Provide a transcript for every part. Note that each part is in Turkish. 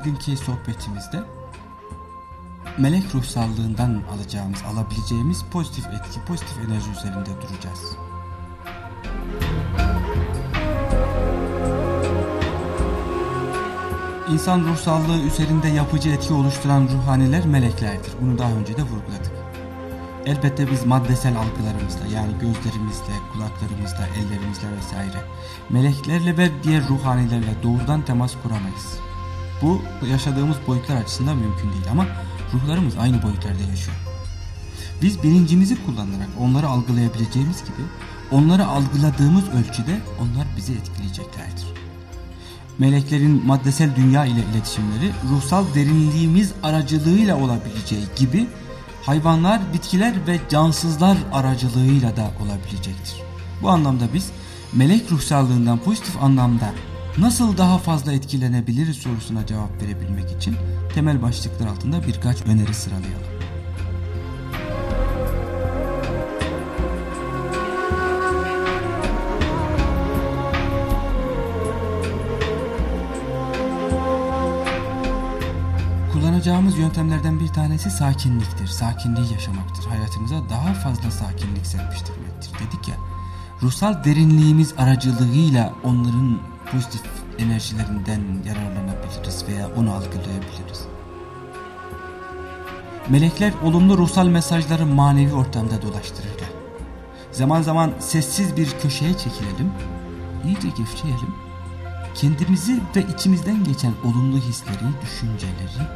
bugünkü sohbetimizde melek ruhsallığından alacağımız, alabileceğimiz pozitif etki, pozitif enerji üzerinde duracağız. İnsan ruhsallığı üzerinde yapıcı etki oluşturan ruhaniler meleklerdir. Bunu daha önce de vurguladık. Elbette biz maddesel algılarımızla yani gözlerimizle, kulaklarımızla, ellerimizle vesaire meleklerle ve diğer ruhanilerle doğrudan temas kuramayız. Bu yaşadığımız boyutlar açısından mümkün değil ama ruhlarımız aynı boyutlarda yaşıyor. Biz bilincimizi kullanarak onları algılayabileceğimiz gibi onları algıladığımız ölçüde onlar bizi etkileyeceklerdir. Meleklerin maddesel dünya ile iletişimleri ruhsal derinliğimiz aracılığıyla olabileceği gibi hayvanlar, bitkiler ve cansızlar aracılığıyla da olabilecektir. Bu anlamda biz melek ruhsallığından pozitif anlamda nasıl daha fazla etkilenebiliriz sorusuna cevap verebilmek için temel başlıklar altında birkaç öneri sıralayalım. Kullanacağımız yöntemlerden bir tanesi sakinliktir. Sakinliği yaşamaktır. Hayatımıza daha fazla sakinlik serpiştirmektir. Dedik ya, ruhsal derinliğimiz aracılığıyla onların pozitif enerjilerinden yararlanabiliriz veya onu algılayabiliriz. Melekler olumlu ruhsal mesajları manevi ortamda dolaştırırlar. Zaman zaman sessiz bir köşeye çekilelim, iyice gevşeyelim, kendimizi ve içimizden geçen olumlu hisleri, düşünceleri,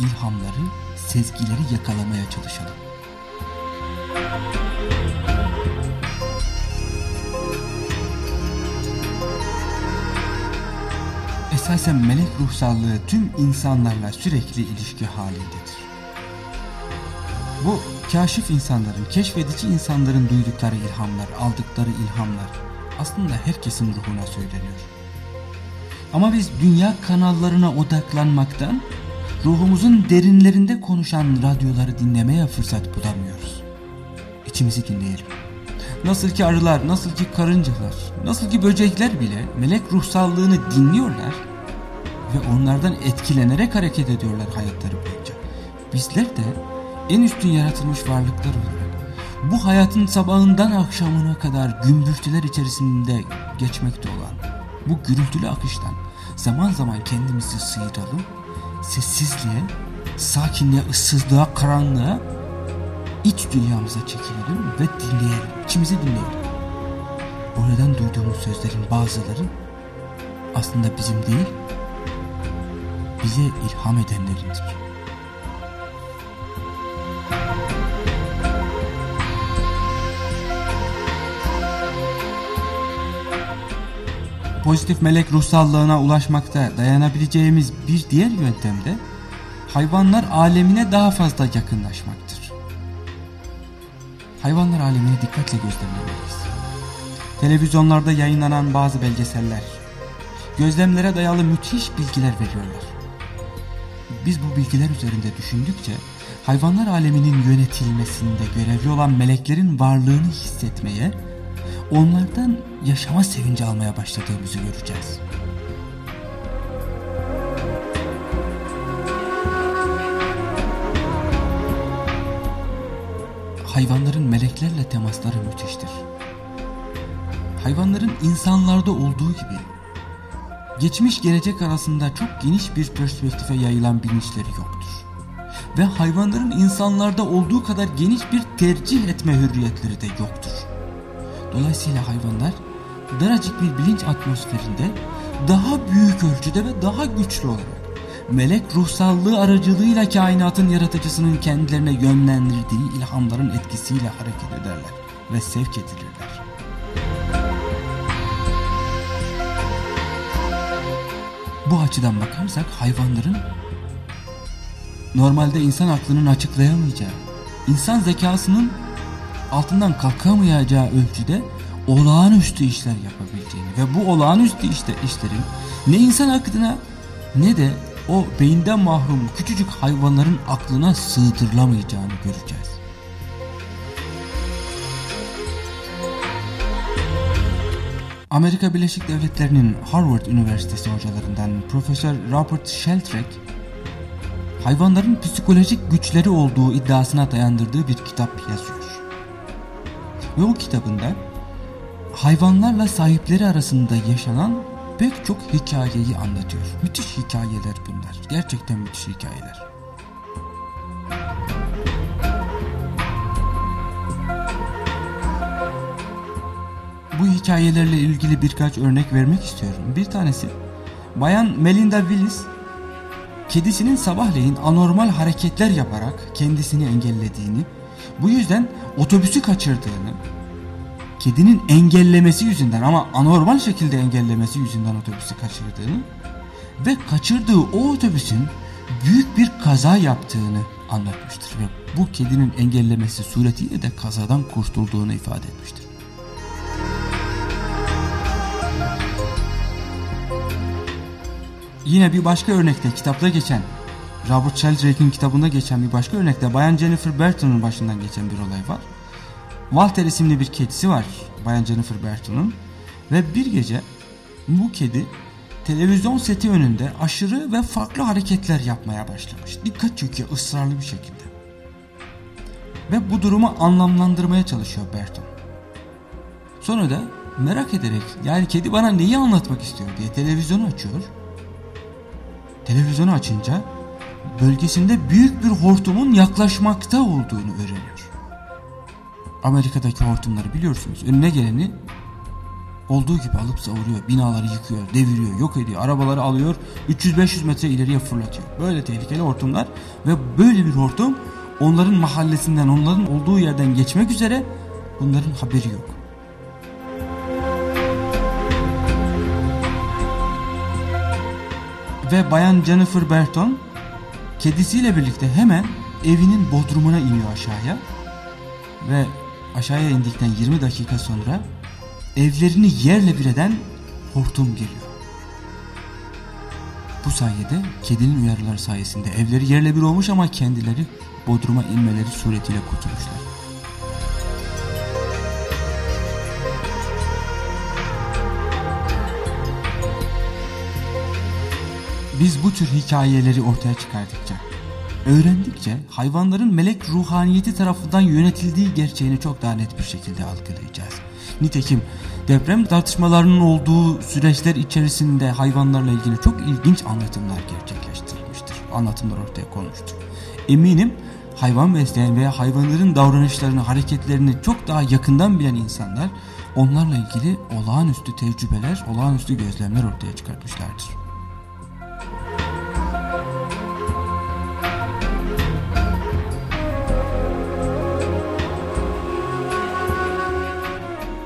ilhamları, sezgileri yakalamaya çalışalım. Esasen melek ruhsallığı tüm insanlarla sürekli ilişki halindedir. Bu kaşif insanların, keşfedici insanların duydukları ilhamlar, aldıkları ilhamlar aslında herkesin ruhuna söyleniyor. Ama biz dünya kanallarına odaklanmaktan ruhumuzun derinlerinde konuşan radyoları dinlemeye fırsat bulamıyoruz. İçimizi dinleyelim. Nasıl ki arılar, nasıl ki karıncalar, nasıl ki böcekler bile melek ruhsallığını dinliyorlar ve onlardan etkilenerek hareket ediyorlar hayatları boyunca. Bizler de en üstün yaratılmış varlıklar olarak bu hayatın sabahından akşamına kadar gümbürtüler içerisinde geçmekte olan bu gürültülü akıştan zaman zaman kendimizi sıyıralım, sessizliğe, sakinliğe, ıssızlığa, karanlığa iç dünyamıza çekilelim ve dinleyelim, içimizi dinleyelim. Oradan duyduğumuz sözlerin bazıları aslında bizim değil, bize ilham edenlerindir. Pozitif melek ruhsallığına ulaşmakta dayanabileceğimiz bir diğer yöntem de hayvanlar alemine daha fazla yakınlaşmaktır. Hayvanlar alemini dikkatle gözlemlemeliyiz. Televizyonlarda yayınlanan bazı belgeseller, gözlemlere dayalı müthiş bilgiler veriyorlar. Biz bu bilgiler üzerinde düşündükçe hayvanlar aleminin yönetilmesinde görevli olan meleklerin varlığını hissetmeye, onlardan yaşama sevinci almaya başladığımızı göreceğiz. Hayvanların meleklerle temasları müthiştir. Hayvanların insanlarda olduğu gibi geçmiş gelecek arasında çok geniş bir perspektife yayılan bilinçleri yoktur. Ve hayvanların insanlarda olduğu kadar geniş bir tercih etme hürriyetleri de yoktur. Dolayısıyla hayvanlar daracık bir bilinç atmosferinde daha büyük ölçüde ve daha güçlü olarak melek ruhsallığı aracılığıyla kainatın yaratıcısının kendilerine yönlendirdiği ilhamların etkisiyle hareket ederler ve sevk edilirler. Bu açıdan bakarsak hayvanların normalde insan aklının açıklayamayacağı, insan zekasının altından kalkamayacağı ölçüde olağanüstü işler yapabileceğini ve bu olağanüstü işte işlerin ne insan aklına ne de o beyinden mahrum küçücük hayvanların aklına sığdırılamayacağını göreceğiz. Amerika Birleşik Devletleri'nin Harvard Üniversitesi hocalarından Profesör Robert Sheldrake, hayvanların psikolojik güçleri olduğu iddiasına dayandırdığı bir kitap yazıyor. Ve o kitabında hayvanlarla sahipleri arasında yaşanan pek çok hikayeyi anlatıyor. Müthiş hikayeler bunlar. Gerçekten müthiş hikayeler. Bu hikayelerle ilgili birkaç örnek vermek istiyorum. Bir tanesi Bayan Melinda Willis kedisinin sabahleyin anormal hareketler yaparak kendisini engellediğini, bu yüzden otobüsü kaçırdığını, kedinin engellemesi yüzünden ama anormal şekilde engellemesi yüzünden otobüsü kaçırdığını ve kaçırdığı o otobüsün büyük bir kaza yaptığını anlatmıştır ve bu kedinin engellemesi suretiyle de kazadan kurtulduğunu ifade etmiştir. Yine bir başka örnekte kitapta geçen Robert Sheldrake'in kitabında geçen bir başka örnekte Bayan Jennifer Burton'un başından geçen bir olay var. Walter isimli bir kedisi var Bayan Jennifer Burton'un ve bir gece bu kedi televizyon seti önünde aşırı ve farklı hareketler yapmaya başlamış. Dikkat çekiyor ısrarlı bir şekilde. Ve bu durumu anlamlandırmaya çalışıyor Burton. Sonra da merak ederek yani kedi bana neyi anlatmak istiyor diye televizyonu açıyor Televizyonu açınca bölgesinde büyük bir hortumun yaklaşmakta olduğunu öğreniyor. Amerika'daki hortumları biliyorsunuz. Önüne geleni olduğu gibi alıp savuruyor. Binaları yıkıyor, deviriyor, yok ediyor. Arabaları alıyor, 300-500 metre ileriye fırlatıyor. Böyle tehlikeli hortumlar ve böyle bir hortum onların mahallesinden, onların olduğu yerden geçmek üzere bunların haberi yok. Ve bayan Jennifer Burton kedisiyle birlikte hemen evinin bodrumuna iniyor aşağıya. Ve aşağıya indikten 20 dakika sonra evlerini yerle bir eden hortum geliyor. Bu sayede kedinin uyarıları sayesinde evleri yerle bir olmuş ama kendileri bodruma inmeleri suretiyle kurtulmuşlar. Biz bu tür hikayeleri ortaya çıkardıkça, öğrendikçe hayvanların melek ruhaniyeti tarafından yönetildiği gerçeğini çok daha net bir şekilde algılayacağız. Nitekim deprem tartışmalarının olduğu süreçler içerisinde hayvanlarla ilgili çok ilginç anlatımlar gerçekleştirilmiştir. Anlatımlar ortaya konmuştur. Eminim hayvan besleyen veya hayvanların davranışlarını, hareketlerini çok daha yakından bilen insanlar onlarla ilgili olağanüstü tecrübeler, olağanüstü gözlemler ortaya çıkartmışlardır.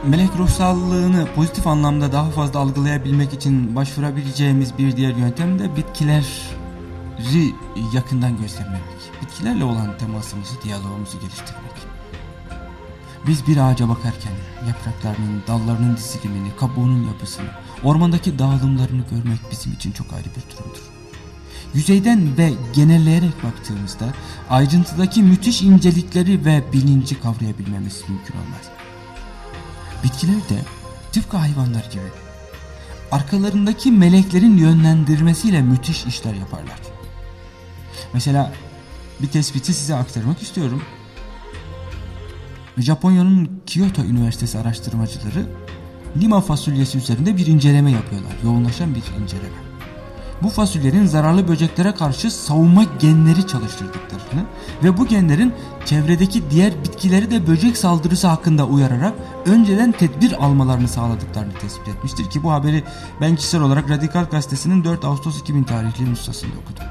Melek ruhsallığını pozitif anlamda daha fazla algılayabilmek için başvurabileceğimiz bir diğer yöntem de bitkileri yakından gözlemlemek. Bitkilerle olan temasımızı, diyalogumuzu geliştirmek. Biz bir ağaca bakarken yapraklarının, dallarının dizilimini, kabuğunun yapısını, ormandaki dağılımlarını görmek bizim için çok ayrı bir durumdur. Yüzeyden ve genelleyerek baktığımızda ayrıntıdaki müthiş incelikleri ve bilinci kavrayabilmemiz mümkün olmaz. Bitkiler de tıpkı hayvanlar gibi arkalarındaki meleklerin yönlendirmesiyle müthiş işler yaparlar. Mesela bir tespiti size aktarmak istiyorum. Japonya'nın Kyoto Üniversitesi araştırmacıları lima fasulyesi üzerinde bir inceleme yapıyorlar. Yoğunlaşan bir inceleme bu fasulyenin zararlı böceklere karşı savunma genleri çalıştırdıklarını ve bu genlerin çevredeki diğer bitkileri de böcek saldırısı hakkında uyararak önceden tedbir almalarını sağladıklarını tespit etmiştir ki bu haberi ben kişisel olarak Radikal Gazetesi'nin 4 Ağustos 2000 tarihli nüshasında okudum.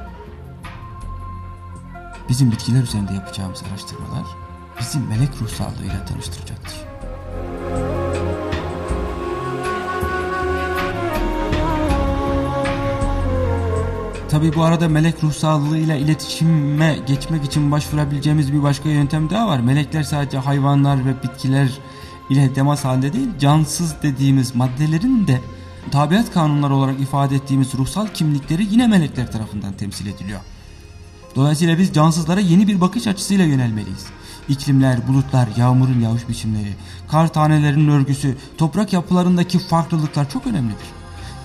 Bizim bitkiler üzerinde yapacağımız araştırmalar bizi melek ruh sağlığıyla tanıştıracaktır. Tabi bu arada melek ruh sağlığıyla iletişime geçmek için başvurabileceğimiz bir başka yöntem daha var. Melekler sadece hayvanlar ve bitkiler ile temas halinde değil, cansız dediğimiz maddelerin de tabiat kanunları olarak ifade ettiğimiz ruhsal kimlikleri yine melekler tarafından temsil ediliyor. Dolayısıyla biz cansızlara yeni bir bakış açısıyla yönelmeliyiz. İklimler, bulutlar, yağmurun yağış biçimleri, kar tanelerinin örgüsü, toprak yapılarındaki farklılıklar çok önemlidir.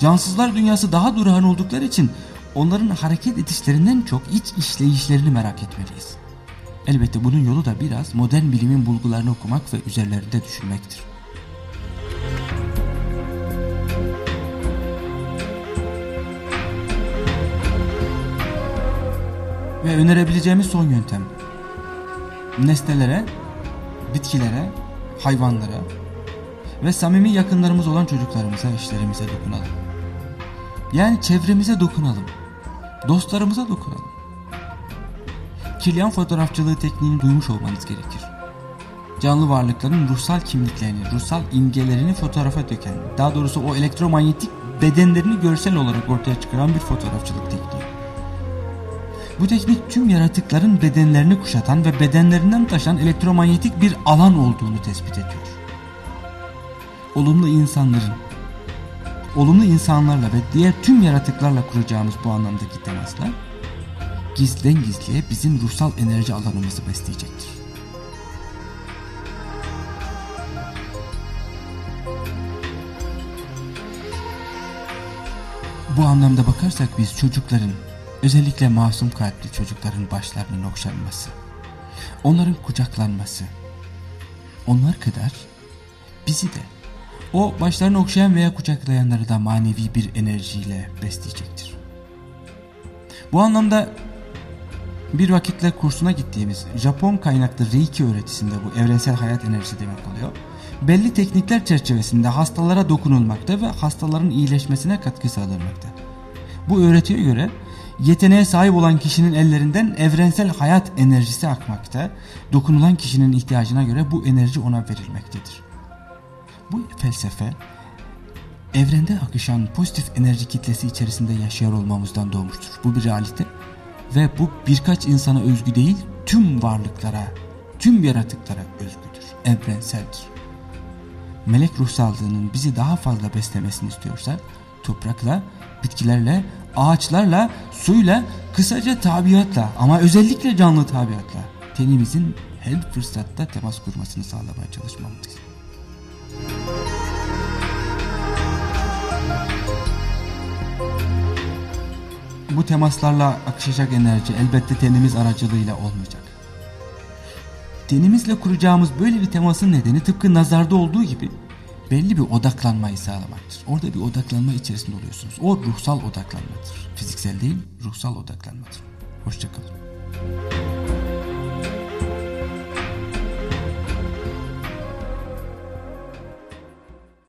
Cansızlar dünyası daha durağan oldukları için onların hareket edişlerinden çok iç işleyişlerini merak etmeliyiz. Elbette bunun yolu da biraz modern bilimin bulgularını okumak ve üzerlerinde düşünmektir. Ve önerebileceğimiz son yöntem. Nesnelere, bitkilere, hayvanlara ve samimi yakınlarımız olan çocuklarımıza, eşlerimize dokunalım. Yani çevremize dokunalım. Dostlarımıza dokunalım. Kirliyan fotoğrafçılığı tekniğini duymuş olmanız gerekir. Canlı varlıkların ruhsal kimliklerini, ruhsal imgelerini fotoğrafa döken, daha doğrusu o elektromanyetik bedenlerini görsel olarak ortaya çıkaran bir fotoğrafçılık tekniği. Bu teknik tüm yaratıkların bedenlerini kuşatan ve bedenlerinden taşan elektromanyetik bir alan olduğunu tespit ediyor. Olumlu insanların, olumlu insanlarla ve diğer tüm yaratıklarla kuracağımız bu anlamdaki temaslar, gizlen gizliye bizim ruhsal enerji alanımızı besleyecektir. Bu anlamda bakarsak biz çocukların Özellikle masum kalpli çocukların başlarının okşanması, onların kucaklanması, onlar kadar bizi de o başlarını okşayan veya kucaklayanları da manevi bir enerjiyle besleyecektir. Bu anlamda bir vakitle kursuna gittiğimiz Japon kaynaklı Reiki öğretisinde bu evrensel hayat enerjisi demek oluyor. Belli teknikler çerçevesinde hastalara dokunulmakta ve hastaların iyileşmesine katkı sağlanmakta. Bu öğretiye göre yeteneğe sahip olan kişinin ellerinden evrensel hayat enerjisi akmakta, dokunulan kişinin ihtiyacına göre bu enerji ona verilmektedir. Bu felsefe, evrende akışan pozitif enerji kitlesi içerisinde yaşıyor olmamızdan doğmuştur. Bu bir realite ve bu birkaç insana özgü değil, tüm varlıklara, tüm yaratıklara özgüdür, evrenseldir. Melek ruhsallığının bizi daha fazla beslemesini istiyorsak, toprakla, bitkilerle, ağaçlarla, suyla, kısaca tabiatla ama özellikle canlı tabiatla tenimizin her fırsatta temas kurmasını sağlamaya çalışmalıyız. Bu temaslarla akışacak enerji elbette tenimiz aracılığıyla olmayacak. Tenimizle kuracağımız böyle bir temasın nedeni tıpkı nazarda olduğu gibi belli bir odaklanmayı sağlamaktır. Orada bir odaklanma içerisinde oluyorsunuz. O ruhsal odaklanmadır. Fiziksel değil, ruhsal odaklanmadır. Hoşçakalın.